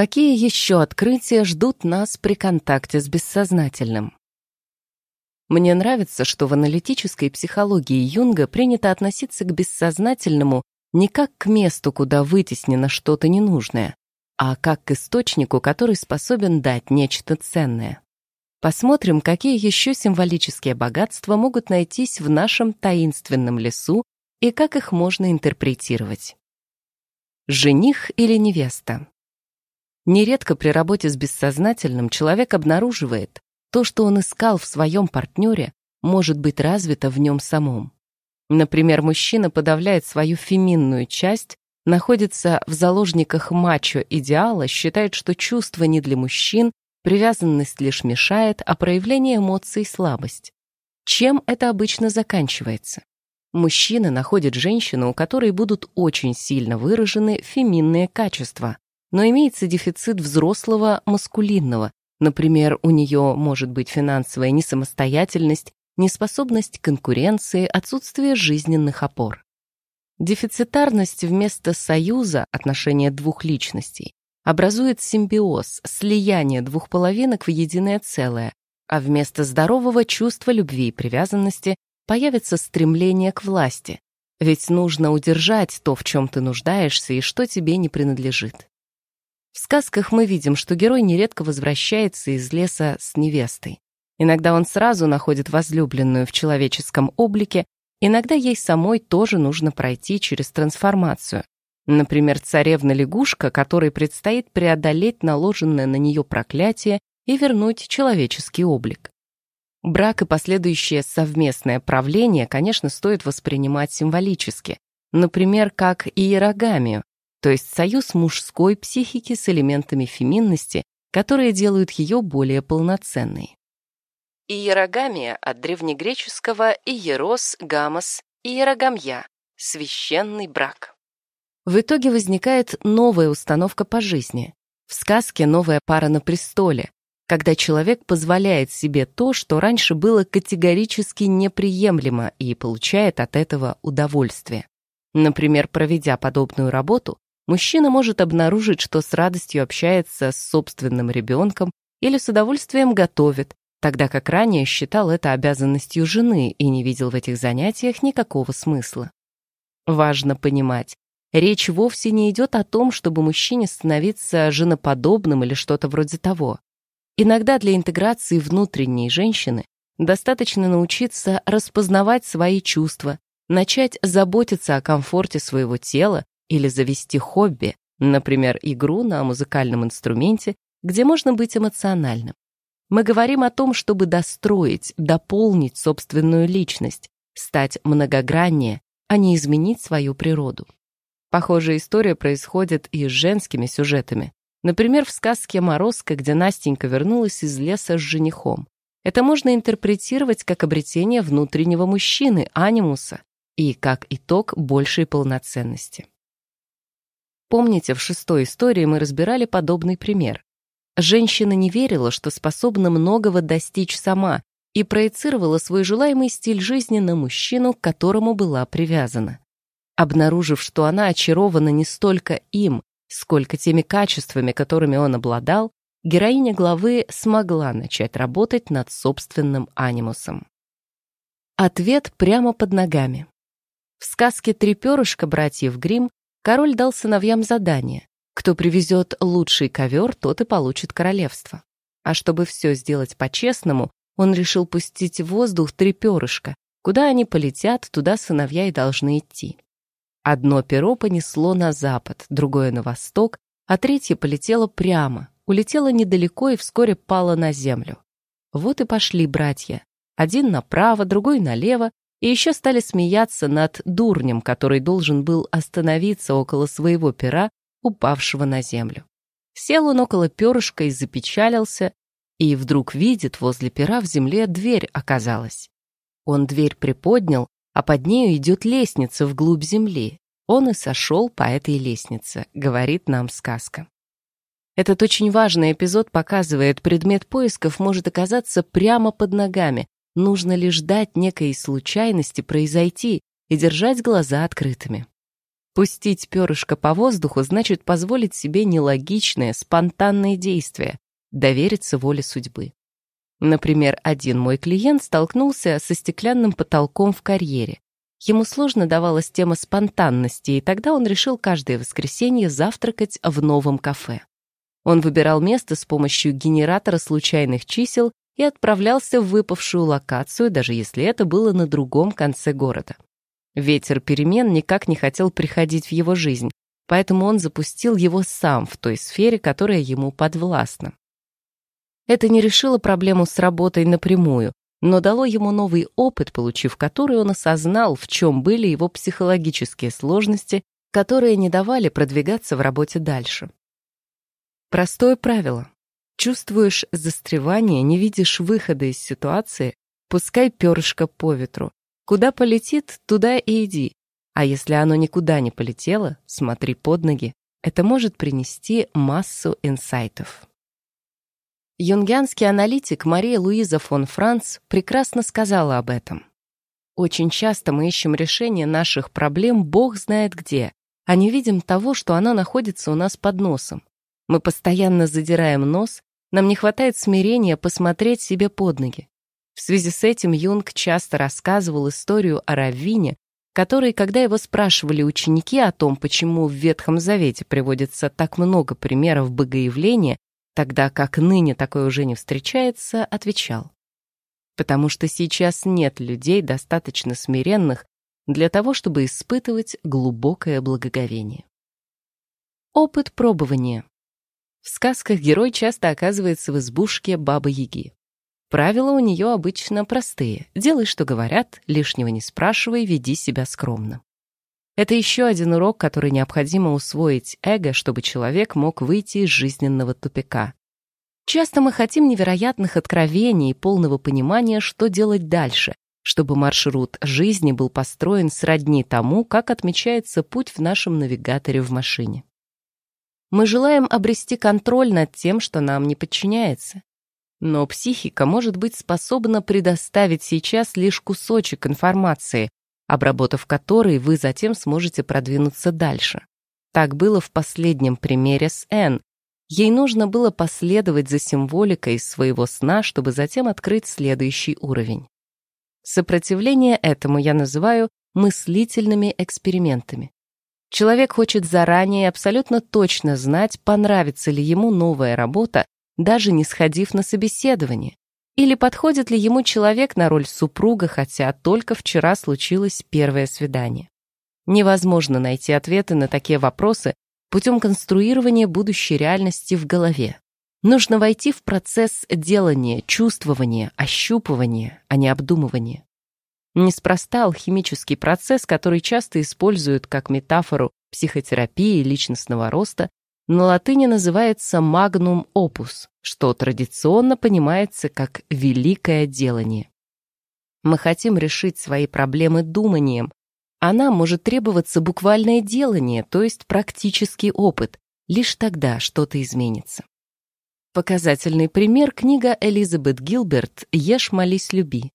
Какие еще открытия ждут нас при контакте с бессознательным? Мне нравится, что в аналитической психологии Юнга принято относиться к бессознательному не как к месту, куда вытеснено что-то ненужное, а как к источнику, который способен дать нечто ценное. Посмотрим, какие еще символические богатства могут найтись в нашем таинственном лесу и как их можно интерпретировать. Жених или невеста? Нередко при работе с бессознательным человек обнаруживает, то, что он искал в своем партнере, может быть развито в нем самом. Например, мужчина подавляет свою феминную часть, находится в заложниках мачо-идеала, считает, что чувство не для мужчин, Привязанность лишь мешает, а проявление эмоций — слабость. Чем это обычно заканчивается? Мужчина находит женщину, у которой будут очень сильно выражены феминные качества, но имеется дефицит взрослого маскулинного. Например, у нее может быть финансовая несамостоятельность, неспособность к конкуренции, отсутствие жизненных опор. Дефицитарность вместо союза, отношения двух личностей, образует симбиоз, слияние двух половинок в единое целое, а вместо здорового чувства любви и привязанности появится стремление к власти, ведь нужно удержать то, в чем ты нуждаешься и что тебе не принадлежит. В сказках мы видим, что герой нередко возвращается из леса с невестой. Иногда он сразу находит возлюбленную в человеческом облике, иногда ей самой тоже нужно пройти через трансформацию, Например, царевна-лягушка, которой предстоит преодолеть наложенное на нее проклятие и вернуть человеческий облик. Брак и последующее совместное правление, конечно, стоит воспринимать символически, например, как иерогамию, то есть союз мужской психики с элементами феминности, которые делают ее более полноценной. Иерогамия от древнегреческого иерос, гамос, иерогамья – священный брак. В итоге возникает новая установка по жизни. В сказке новая пара на престоле, когда человек позволяет себе то, что раньше было категорически неприемлемо и получает от этого удовольствие. Например, проведя подобную работу, мужчина может обнаружить, что с радостью общается с собственным ребенком или с удовольствием готовит, тогда как ранее считал это обязанностью жены и не видел в этих занятиях никакого смысла. Важно понимать, Речь вовсе не идет о том, чтобы мужчине становиться женоподобным или что-то вроде того. Иногда для интеграции внутренней женщины достаточно научиться распознавать свои чувства, начать заботиться о комфорте своего тела или завести хобби, например, игру на музыкальном инструменте, где можно быть эмоциональным. Мы говорим о том, чтобы достроить, дополнить собственную личность, стать многограннее, а не изменить свою природу. Похожая история происходит и с женскими сюжетами. Например, в сказке «Морозко», где Настенька вернулась из леса с женихом. Это можно интерпретировать как обретение внутреннего мужчины, анимуса, и как итог большей полноценности. Помните, в шестой истории мы разбирали подобный пример. Женщина не верила, что способна многого достичь сама, и проецировала свой желаемый стиль жизни на мужчину, к которому была привязана обнаружив, что она очарована не столько им, сколько теми качествами, которыми он обладал, героиня главы смогла начать работать над собственным анимусом. Ответ прямо под ногами. В сказке «Три перышка» братьев Гримм король дал сыновьям задание. Кто привезет лучший ковер, тот и получит королевство. А чтобы все сделать по-честному, он решил пустить в воздух три перышка. Куда они полетят, туда сыновья и должны идти. Одно перо понесло на запад, другое на восток, а третье полетело прямо, улетело недалеко и вскоре пало на землю. Вот и пошли братья. Один направо, другой налево, и еще стали смеяться над дурнем, который должен был остановиться около своего пера, упавшего на землю. Сел он около перышка и запечалился, и вдруг видит, возле пера в земле дверь оказалась. Он дверь приподнял, а под нею идет лестница вглубь земли. Он и сошел по этой лестнице, говорит нам сказка. Этот очень важный эпизод показывает, предмет поисков может оказаться прямо под ногами, нужно лишь дать некой случайности произойти и держать глаза открытыми. Пустить перышко по воздуху значит позволить себе нелогичное, спонтанное действие, довериться воле судьбы. Например, один мой клиент столкнулся со стеклянным потолком в карьере. Ему сложно давалась тема спонтанности, и тогда он решил каждое воскресенье завтракать в новом кафе. Он выбирал место с помощью генератора случайных чисел и отправлялся в выпавшую локацию, даже если это было на другом конце города. Ветер перемен никак не хотел приходить в его жизнь, поэтому он запустил его сам в той сфере, которая ему подвластна. Это не решило проблему с работой напрямую, но дало ему новый опыт, получив который он осознал, в чем были его психологические сложности, которые не давали продвигаться в работе дальше. Простое правило. Чувствуешь застревание, не видишь выхода из ситуации, пускай перышко по ветру. Куда полетит, туда и иди. А если оно никуда не полетело, смотри под ноги. Это может принести массу инсайтов. Юнгианский аналитик Мария Луиза фон Франц прекрасно сказала об этом. Очень часто мы ищем решение наших проблем бог знает где, а не видим того, что оно находится у нас под носом. Мы постоянно задираем нос, нам не хватает смирения посмотреть себе под ноги. В связи с этим Юнг часто рассказывал историю о Раввине, который, когда его спрашивали ученики о том, почему в Ветхом Завете приводится так много примеров богоявления, тогда как ныне такое уже не встречается, отвечал. Потому что сейчас нет людей достаточно смиренных для того, чтобы испытывать глубокое благоговение. Опыт пробования. В сказках герой часто оказывается в избушке Бабы-Яги. Правила у нее обычно простые. Делай, что говорят, лишнего не спрашивай, веди себя скромно. Это еще один урок, который необходимо усвоить эго, чтобы человек мог выйти из жизненного тупика. Часто мы хотим невероятных откровений и полного понимания, что делать дальше, чтобы маршрут жизни был построен сродни тому, как отмечается путь в нашем навигаторе в машине. Мы желаем обрести контроль над тем, что нам не подчиняется. Но психика может быть способна предоставить сейчас лишь кусочек информации, обработав который вы затем сможете продвинуться дальше. Так было в последнем примере с Н. Ей нужно было последовать за символикой своего сна, чтобы затем открыть следующий уровень. Сопротивление этому я называю мыслительными экспериментами. Человек хочет заранее абсолютно точно знать, понравится ли ему новая работа даже не сходив на собеседование? Или подходит ли ему человек на роль супруга, хотя только вчера случилось первое свидание? Невозможно найти ответы на такие вопросы путем конструирования будущей реальности в голове. Нужно войти в процесс делания, чувствования, ощупывания, а не обдумывания. Неспроста алхимический процесс, который часто используют как метафору психотерапии личностного роста, на латыни называется «magnum opus», что традиционно понимается как «великое делание». Мы хотим решить свои проблемы думанием, а нам может требоваться буквальное делание, то есть практический опыт. Лишь тогда что-то изменится. Показательный пример — книга Элизабет Гилберт «Ешь, молись, люби».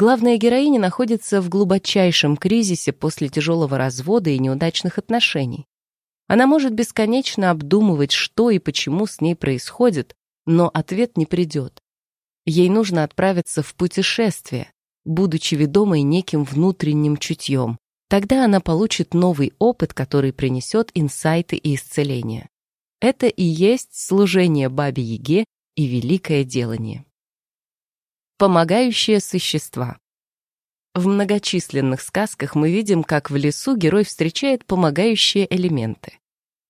Главная героиня находится в глубочайшем кризисе после тяжелого развода и неудачных отношений. Она может бесконечно обдумывать, что и почему с ней происходит, но ответ не придет. Ей нужно отправиться в путешествие, будучи ведомой неким внутренним чутьем. Тогда она получит новый опыт, который принесет инсайты и исцеление. Это и есть служение Бабе-Яге и великое делание. Помогающие существа. В многочисленных сказках мы видим, как в лесу герой встречает помогающие элементы.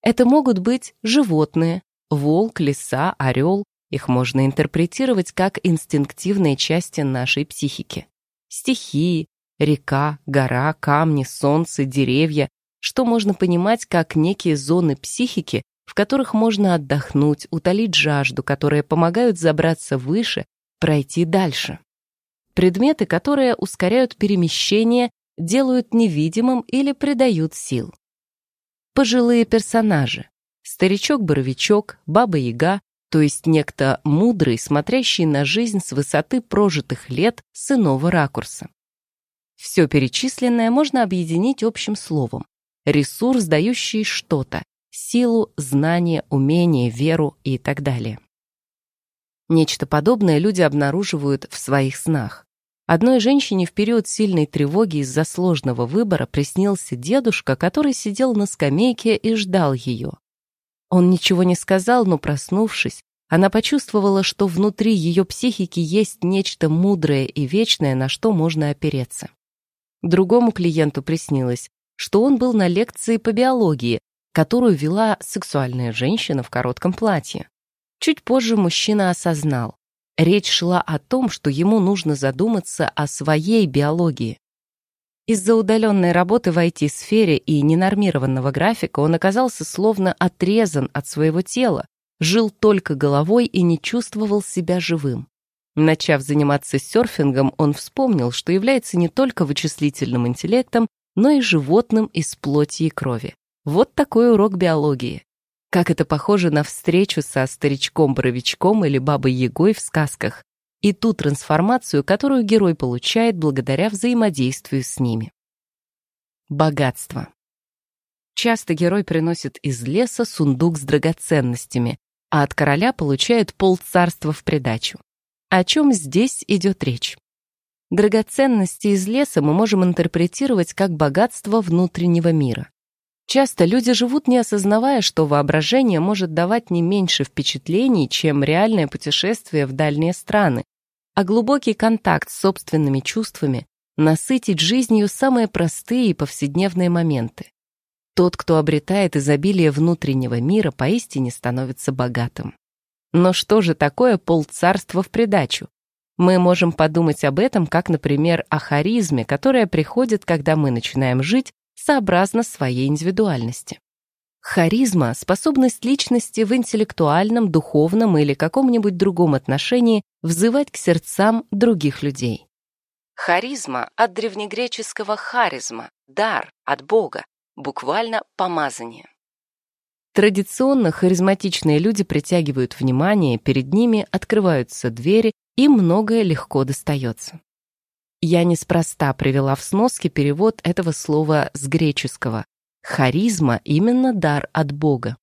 Это могут быть животные, волк, лиса, орел. Их можно интерпретировать как инстинктивные части нашей психики. Стихии, река, гора, камни, солнце, деревья, что можно понимать как некие зоны психики, в которых можно отдохнуть, утолить жажду, которые помогают забраться выше, пройти дальше предметы, которые ускоряют перемещение, делают невидимым или придают сил. Пожилые персонажи. Старичок-боровичок, баба-яга, то есть некто мудрый, смотрящий на жизнь с высоты прожитых лет с иного ракурса. Все перечисленное можно объединить общим словом. ресурс, дающий что-то, силу, знание, умение, веру и так далее. Нечто подобное люди обнаруживают в своих снах. Одной женщине в период сильной тревоги из-за сложного выбора приснился дедушка, который сидел на скамейке и ждал ее. Он ничего не сказал, но, проснувшись, она почувствовала, что внутри ее психики есть нечто мудрое и вечное, на что можно опереться. Другому клиенту приснилось, что он был на лекции по биологии, которую вела сексуальная женщина в коротком платье. Чуть позже мужчина осознал, речь шла о том, что ему нужно задуматься о своей биологии. Из-за удаленной работы в IT-сфере и ненормированного графика он оказался словно отрезан от своего тела, жил только головой и не чувствовал себя живым. Начав заниматься серфингом, он вспомнил, что является не только вычислительным интеллектом, но и животным из плоти и крови. Вот такой урок биологии. Как это похоже на встречу со старичком-боровичком или бабой-ягой в сказках и ту трансформацию, которую герой получает благодаря взаимодействию с ними. Богатство. Часто герой приносит из леса сундук с драгоценностями, а от короля получает полцарства в придачу. О чем здесь идет речь? Драгоценности из леса мы можем интерпретировать как богатство внутреннего мира. Часто люди живут, не осознавая, что воображение может давать не меньше впечатлений, чем реальное путешествие в дальние страны, а глубокий контакт с собственными чувствами насытить жизнью самые простые и повседневные моменты. Тот, кто обретает изобилие внутреннего мира, поистине становится богатым. Но что же такое полцарства в придачу? Мы можем подумать об этом, как, например, о харизме, которая приходит, когда мы начинаем жить сообразно своей индивидуальности. Харизма — способность личности в интеллектуальном, духовном или каком-нибудь другом отношении взывать к сердцам других людей. Харизма от древнегреческого харизма — дар от Бога, буквально помазание. Традиционно харизматичные люди притягивают внимание, перед ними открываются двери, и многое легко достается. Я неспроста привела в сноске перевод этого слова с греческого. Харизма — именно дар от Бога.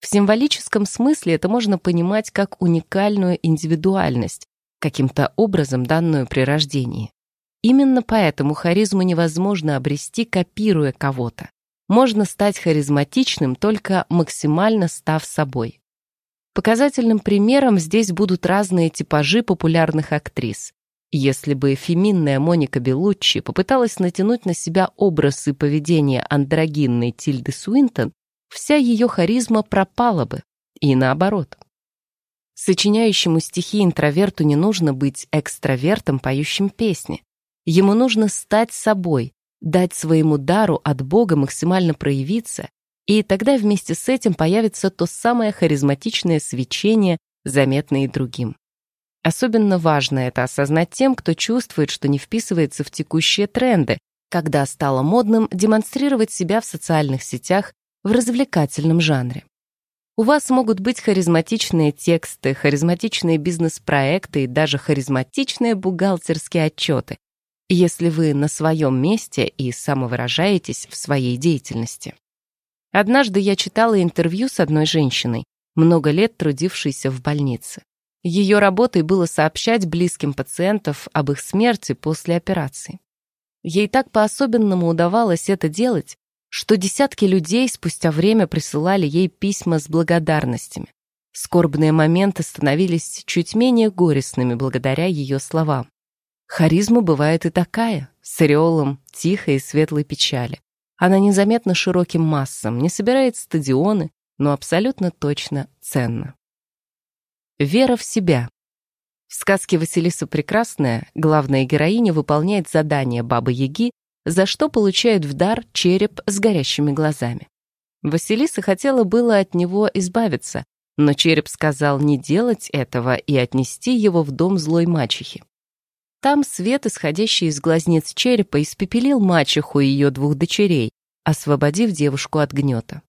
В символическом смысле это можно понимать как уникальную индивидуальность, каким-то образом данную при рождении. Именно поэтому харизму невозможно обрести, копируя кого-то можно стать харизматичным, только максимально став собой. Показательным примером здесь будут разные типажи популярных актрис. Если бы феминная Моника Белуччи попыталась натянуть на себя образ и поведение андрогинной Тильды Суинтон, вся ее харизма пропала бы, и наоборот. Сочиняющему стихи интроверту не нужно быть экстравертом, поющим песни. Ему нужно стать собой, дать своему дару от Бога максимально проявиться, и тогда вместе с этим появится то самое харизматичное свечение, заметное и другим. Особенно важно это осознать тем, кто чувствует, что не вписывается в текущие тренды, когда стало модным демонстрировать себя в социальных сетях в развлекательном жанре. У вас могут быть харизматичные тексты, харизматичные бизнес-проекты и даже харизматичные бухгалтерские отчеты, если вы на своем месте и самовыражаетесь в своей деятельности. Однажды я читала интервью с одной женщиной, много лет трудившейся в больнице. Ее работой было сообщать близким пациентов об их смерти после операции. Ей так по-особенному удавалось это делать, что десятки людей спустя время присылали ей письма с благодарностями. Скорбные моменты становились чуть менее горестными благодаря ее словам. Харизма бывает и такая, с ореолом тихой и светлой печали. Она незаметна широким массам, не собирает стадионы, но абсолютно точно ценна. Вера в себя. В сказке «Василиса Прекрасная» главная героиня выполняет задание Бабы-Яги, за что получает в дар череп с горящими глазами. Василиса хотела было от него избавиться, но череп сказал не делать этого и отнести его в дом злой мачехи. Там свет, исходящий из глазниц черепа, испепелил мачеху и ее двух дочерей, освободив девушку от гнета.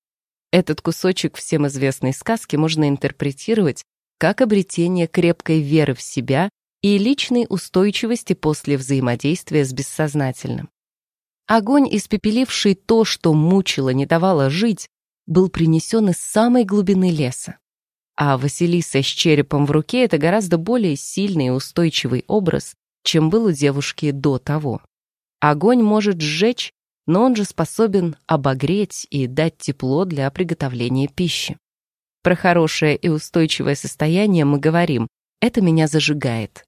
Этот кусочек всем известной сказки можно интерпретировать как обретение крепкой веры в себя и личной устойчивости после взаимодействия с бессознательным. Огонь, испепеливший то, что мучило, не давало жить, был принесен из самой глубины леса. А Василиса с черепом в руке — это гораздо более сильный и устойчивый образ, чем был у девушки до того. Огонь может сжечь, но он же способен обогреть и дать тепло для приготовления пищи. Про хорошее и устойчивое состояние мы говорим «это меня зажигает».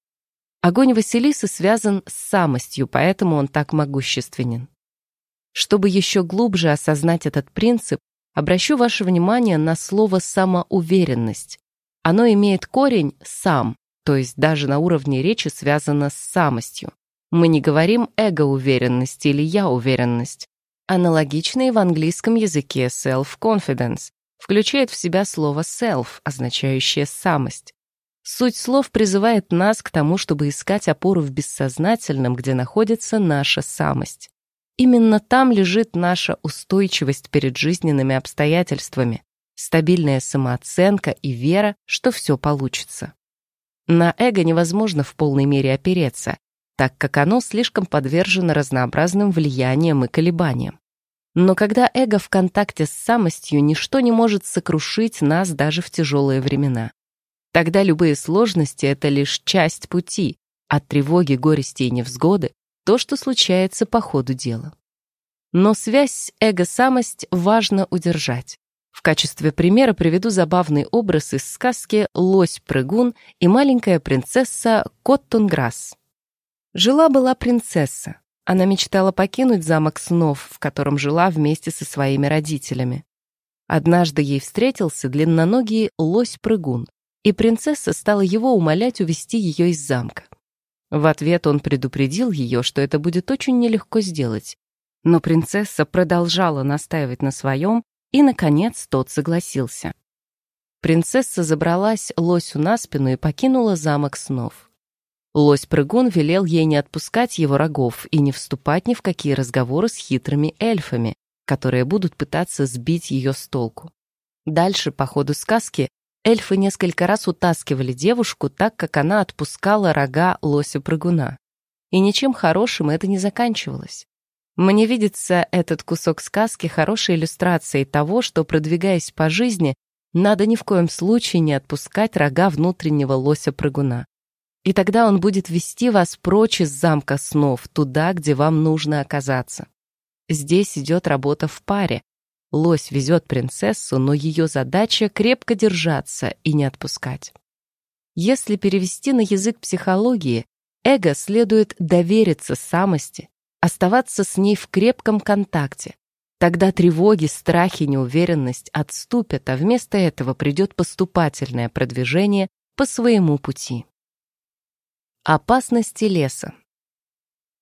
Огонь Василисы связан с самостью, поэтому он так могущественен. Чтобы еще глубже осознать этот принцип, обращу ваше внимание на слово «самоуверенность». Оно имеет корень «сам», то есть даже на уровне речи связано с самостью. Мы не говорим эго-уверенность или я-уверенность. Аналогичный в английском языке self-confidence включает в себя слово self, означающее самость. Суть слов призывает нас к тому, чтобы искать опору в бессознательном, где находится наша самость. Именно там лежит наша устойчивость перед жизненными обстоятельствами, стабильная самооценка и вера, что все получится. На эго невозможно в полной мере опереться, так как оно слишком подвержено разнообразным влияниям и колебаниям. Но когда эго в контакте с самостью, ничто не может сокрушить нас даже в тяжелые времена. Тогда любые сложности — это лишь часть пути, от тревоги, горести и невзгоды то, что случается по ходу дела. Но связь эго-самость важно удержать. В качестве примера приведу забавный образ из сказки «Лось-прыгун» и маленькая принцесса Коттунграсс. Жила-была принцесса. Она мечтала покинуть замок снов, в котором жила вместе со своими родителями. Однажды ей встретился длинноногий лось-прыгун, и принцесса стала его умолять увести ее из замка. В ответ он предупредил ее, что это будет очень нелегко сделать. Но принцесса продолжала настаивать на своем, и, наконец, тот согласился. Принцесса забралась лосю на спину и покинула замок снов. Лось-прыгун велел ей не отпускать его рогов и не вступать ни в какие разговоры с хитрыми эльфами, которые будут пытаться сбить ее с толку. Дальше, по ходу сказки, эльфы несколько раз утаскивали девушку, так как она отпускала рога лося-прыгуна. И ничем хорошим это не заканчивалось. Мне видится этот кусок сказки хорошей иллюстрацией того, что, продвигаясь по жизни, надо ни в коем случае не отпускать рога внутреннего лося-прыгуна. И тогда он будет вести вас прочь из замка снов, туда, где вам нужно оказаться. Здесь идет работа в паре, Лось везет принцессу, но ее задача крепко держаться и не отпускать. Если перевести на язык психологии, эго следует довериться самости, оставаться с ней в крепком контакте. Тогда тревоги, страхи, неуверенность отступят, а вместо этого придет поступательное продвижение по своему пути. Опасности леса.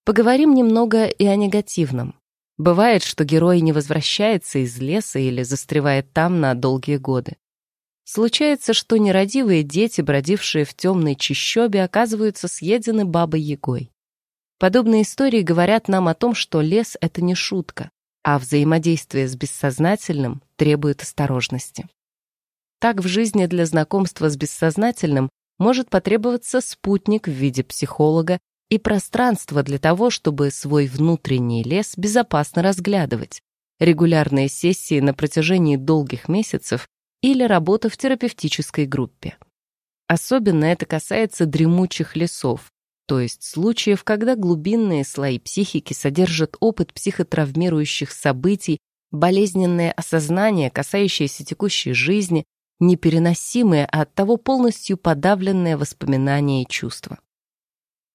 Поговорим немного и о негативном. Бывает, что герой не возвращается из леса или застревает там на долгие годы. Случается, что нерадивые дети, бродившие в темной чащобе, оказываются съедены бабой-ягой. Подобные истории говорят нам о том, что лес — это не шутка, а взаимодействие с бессознательным требует осторожности. Так в жизни для знакомства с бессознательным может потребоваться спутник в виде психолога и пространство для того, чтобы свой внутренний лес безопасно разглядывать, регулярные сессии на протяжении долгих месяцев или работа в терапевтической группе. Особенно это касается дремучих лесов, то есть случаев, когда глубинные слои психики содержат опыт психотравмирующих событий, болезненное осознание, касающееся текущей жизни, непереносимые, а оттого полностью подавленные воспоминания и чувства.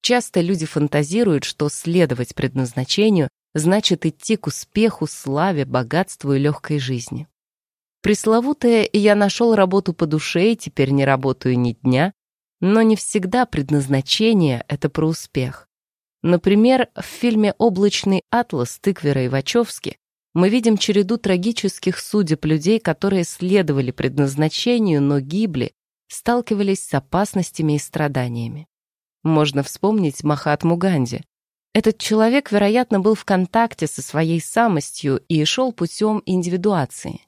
Часто люди фантазируют, что следовать предназначению значит идти к успеху, славе, богатству и легкой жизни. Пресловутое «я нашел работу по душе и теперь не работаю ни дня», но не всегда предназначение — это про успех. Например, в фильме «Облачный атлас» Тыквера и Вачовски мы видим череду трагических судеб людей, которые следовали предназначению, но гибли, сталкивались с опасностями и страданиями. Можно вспомнить Махатму Ганди. Этот человек, вероятно, был в контакте со своей самостью и шел путем индивидуации.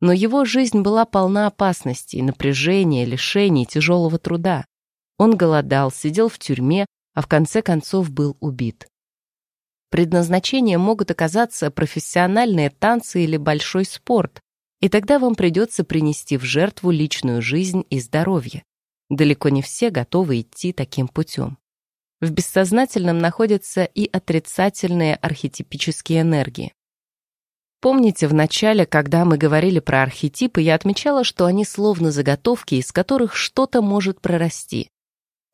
Но его жизнь была полна опасностей, напряжения, лишений, тяжелого труда. Он голодал, сидел в тюрьме, а в конце концов был убит. Предназначением могут оказаться профессиональные танцы или большой спорт, и тогда вам придется принести в жертву личную жизнь и здоровье. Далеко не все готовы идти таким путем. В бессознательном находятся и отрицательные архетипические энергии. Помните, в начале, когда мы говорили про архетипы, я отмечала, что они словно заготовки, из которых что-то может прорасти.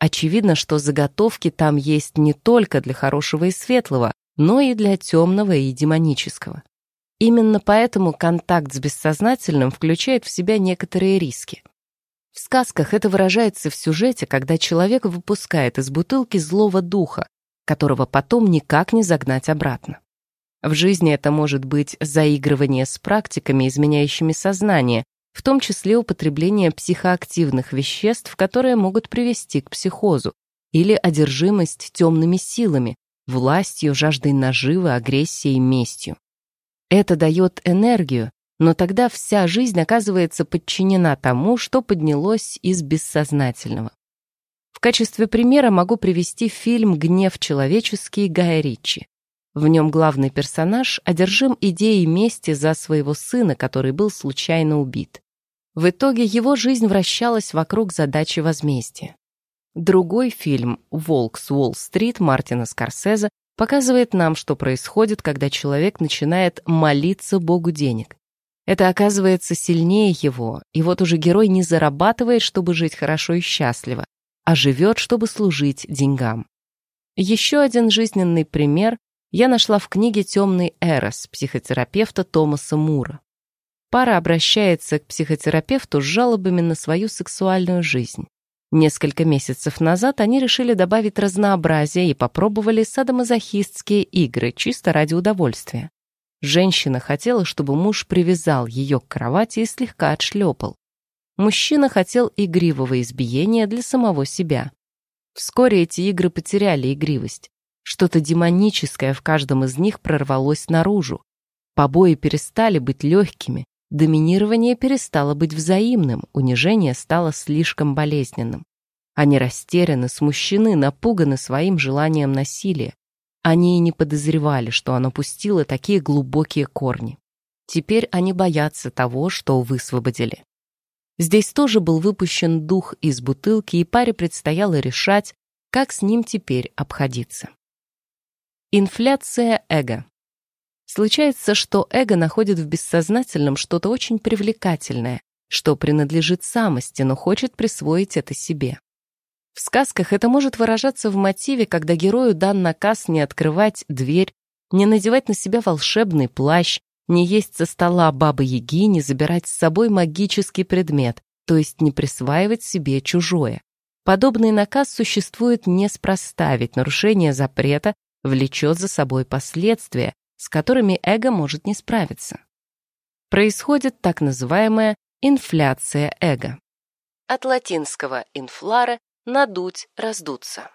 Очевидно, что заготовки там есть не только для хорошего и светлого, но и для темного и демонического. Именно поэтому контакт с бессознательным включает в себя некоторые риски. В сказках это выражается в сюжете, когда человек выпускает из бутылки злого духа, которого потом никак не загнать обратно. В жизни это может быть заигрывание с практиками, изменяющими сознание, в том числе употребление психоактивных веществ, которые могут привести к психозу, или одержимость темными силами, властью, жаждой наживы, агрессией, местью. Это дает энергию, но тогда вся жизнь оказывается подчинена тому, что поднялось из бессознательного. В качестве примера могу привести фильм «Гнев человеческий» Гая Ричи. В нем главный персонаж одержим идеей мести за своего сына, который был случайно убит. В итоге его жизнь вращалась вокруг задачи возмездия. Другой фильм «Волк с Уолл-стрит» Мартина Скорсезе показывает нам, что происходит, когда человек начинает молиться Богу денег. Это оказывается сильнее его, и вот уже герой не зарабатывает, чтобы жить хорошо и счастливо, а живет, чтобы служить деньгам. Еще один жизненный пример я нашла в книге «Темный Эрос» психотерапевта Томаса Мура. Пара обращается к психотерапевту с жалобами на свою сексуальную жизнь. Несколько месяцев назад они решили добавить разнообразие и попробовали садомазохистские игры чисто ради удовольствия. Женщина хотела, чтобы муж привязал ее к кровати и слегка отшлепал. Мужчина хотел игривого избиения для самого себя. Вскоре эти игры потеряли игривость. Что-то демоническое в каждом из них прорвалось наружу. Побои перестали быть легкими, доминирование перестало быть взаимным, унижение стало слишком болезненным. Они растеряны, смущены, напуганы своим желанием насилия. Они и не подозревали, что оно пустило такие глубокие корни. Теперь они боятся того, что высвободили. Здесь тоже был выпущен дух из бутылки, и паре предстояло решать, как с ним теперь обходиться. Инфляция эго. Случается, что эго находит в бессознательном что-то очень привлекательное, что принадлежит самости, но хочет присвоить это себе. В сказках это может выражаться в мотиве, когда герою дан наказ не открывать дверь, не надевать на себя волшебный плащ, не есть со стола бабы-яги, не забирать с собой магический предмет, то есть не присваивать себе чужое. Подобный наказ существует неспроста, ведь нарушение запрета влечет за собой последствия, с которыми эго может не справиться. Происходит так называемая инфляция эго. От латинского «inflare» — надуть, раздуться.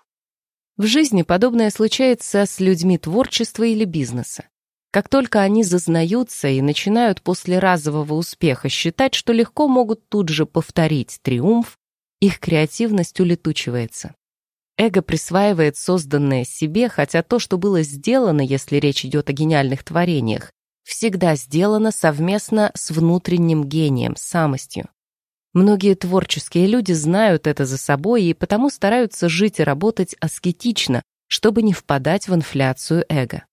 В жизни подобное случается с людьми творчества или бизнеса. Как только они зазнаются и начинают после разового успеха считать, что легко могут тут же повторить триумф, их креативность улетучивается. Эго присваивает созданное себе, хотя то, что было сделано, если речь идет о гениальных творениях, всегда сделано совместно с внутренним гением, самостью. Многие творческие люди знают это за собой и потому стараются жить и работать аскетично, чтобы не впадать в инфляцию эго.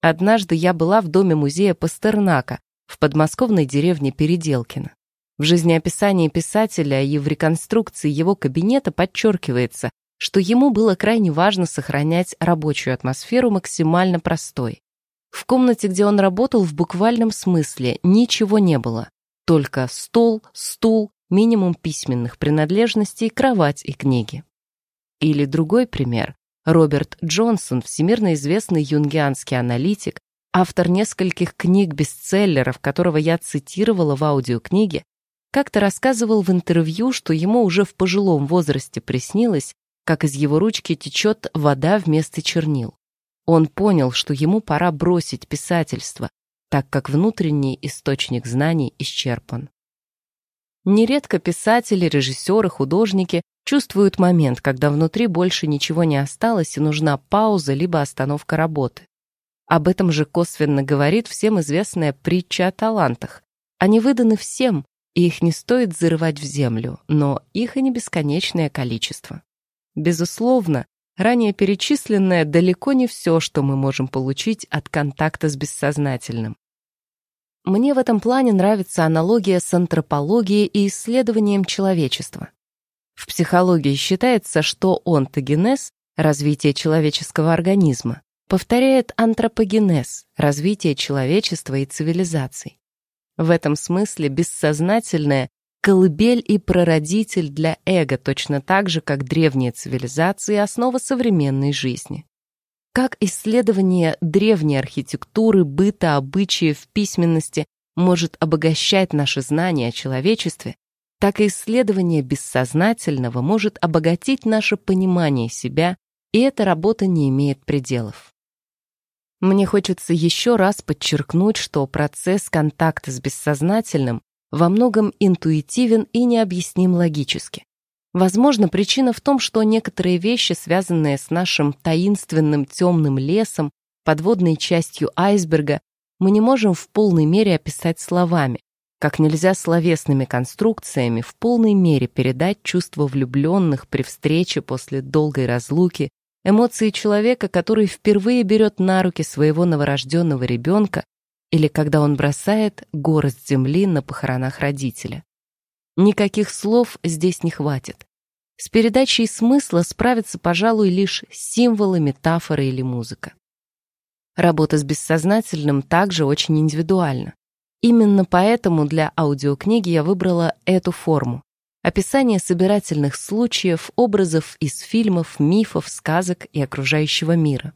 Однажды я была в доме музея Пастернака в подмосковной деревне Переделкино. В жизнеописании писателя и в реконструкции его кабинета подчеркивается, что ему было крайне важно сохранять рабочую атмосферу максимально простой. В комнате, где он работал, в буквальном смысле ничего не было. Только стол, стул, минимум письменных принадлежностей, кровать и книги. Или другой пример. Роберт Джонсон, всемирно известный юнгианский аналитик, автор нескольких книг-бестселлеров, которого я цитировала в аудиокниге, как-то рассказывал в интервью, что ему уже в пожилом возрасте приснилось, как из его ручки течет вода вместо чернил. Он понял, что ему пора бросить писательство, так как внутренний источник знаний исчерпан. Нередко писатели, режиссеры, художники чувствуют момент, когда внутри больше ничего не осталось и нужна пауза либо остановка работы. Об этом же косвенно говорит всем известная притча о талантах. Они выданы всем, и их не стоит зарывать в землю, но их и не бесконечное количество. Безусловно, ранее перечисленное далеко не все, что мы можем получить от контакта с бессознательным. Мне в этом плане нравится аналогия с антропологией и исследованием человечества. В психологии считается, что онтогенез, развитие человеческого организма, повторяет антропогенез, развитие человечества и цивилизаций. В этом смысле бессознательное — колыбель и прародитель для эго, точно так же, как древние цивилизации — основа современной жизни. Как исследование древней архитектуры, быта, обычаев, письменности может обогащать наши знания о человечестве, так и исследование бессознательного может обогатить наше понимание себя, и эта работа не имеет пределов. Мне хочется еще раз подчеркнуть, что процесс контакта с бессознательным во многом интуитивен и необъясним логически. Возможно, причина в том, что некоторые вещи, связанные с нашим таинственным темным лесом, подводной частью айсберга, мы не можем в полной мере описать словами, как нельзя словесными конструкциями в полной мере передать чувство влюбленных при встрече после долгой разлуки, эмоции человека, который впервые берет на руки своего новорожденного ребенка или когда он бросает горсть земли на похоронах родителя. Никаких слов здесь не хватит. С передачей смысла справятся, пожалуй, лишь символы, метафоры или музыка. Работа с бессознательным также очень индивидуальна. Именно поэтому для аудиокниги я выбрала эту форму. Описание собирательных случаев, образов из фильмов, мифов, сказок и окружающего мира.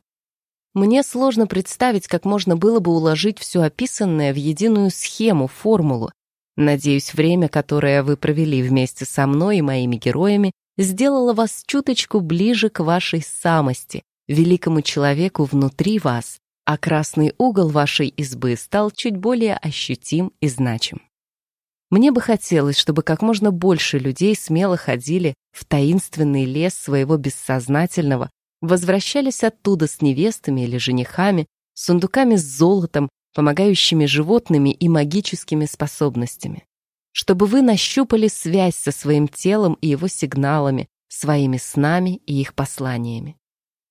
Мне сложно представить, как можно было бы уложить все описанное в единую схему, формулу, Надеюсь, время, которое вы провели вместе со мной и моими героями, сделало вас чуточку ближе к вашей самости, великому человеку внутри вас, а красный угол вашей избы стал чуть более ощутим и значим. Мне бы хотелось, чтобы как можно больше людей смело ходили в таинственный лес своего бессознательного, возвращались оттуда с невестами или женихами, сундуками с золотом, помогающими животными и магическими способностями. Чтобы вы нащупали связь со своим телом и его сигналами, своими снами и их посланиями.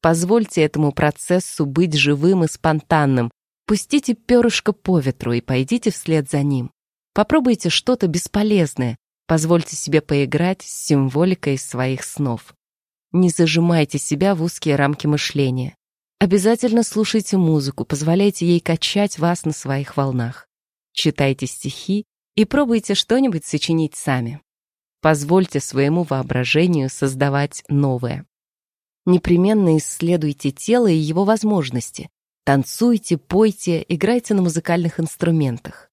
Позвольте этому процессу быть живым и спонтанным, пустите перышко по ветру и пойдите вслед за ним. Попробуйте что-то бесполезное, позвольте себе поиграть с символикой своих снов. Не зажимайте себя в узкие рамки мышления. Обязательно слушайте музыку, позволяйте ей качать вас на своих волнах. Читайте стихи и пробуйте что-нибудь сочинить сами. Позвольте своему воображению создавать новое. Непременно исследуйте тело и его возможности. Танцуйте, пойте, играйте на музыкальных инструментах.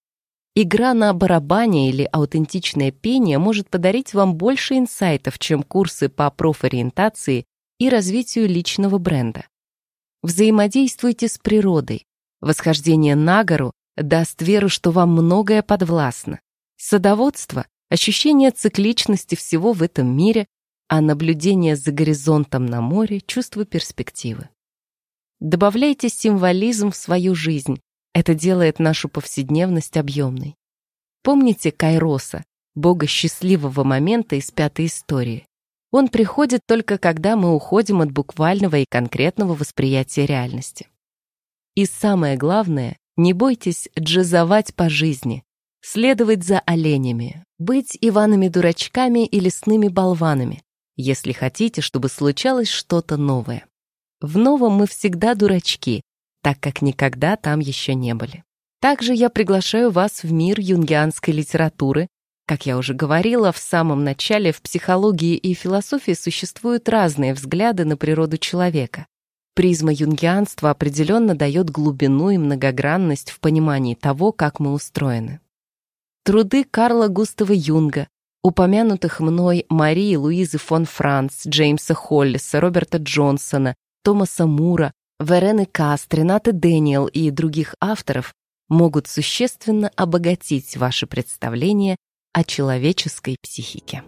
Игра на барабане или аутентичное пение может подарить вам больше инсайтов, чем курсы по профориентации и развитию личного бренда. Взаимодействуйте с природой. Восхождение на гору даст веру, что вам многое подвластно. Садоводство — ощущение цикличности всего в этом мире, а наблюдение за горизонтом на море — чувство перспективы. Добавляйте символизм в свою жизнь. Это делает нашу повседневность объемной. Помните Кайроса, бога счастливого момента из пятой истории? Он приходит только когда мы уходим от буквального и конкретного восприятия реальности. И самое главное, не бойтесь джазовать по жизни, следовать за оленями, быть Иванами-дурачками и лесными болванами, если хотите, чтобы случалось что-то новое. В новом мы всегда дурачки, так как никогда там еще не были. Также я приглашаю вас в мир юнгианской литературы, как я уже говорила, в самом начале в психологии и философии существуют разные взгляды на природу человека. Призма юнгианства определенно дает глубину и многогранность в понимании того, как мы устроены. Труды Карла Густава Юнга, упомянутых мной Марии Луизы фон Франц, Джеймса Холлиса, Роберта Джонсона, Томаса Мура, Верены Каст, Ренаты Дэниел и других авторов могут существенно обогатить ваше представление о человеческой психике.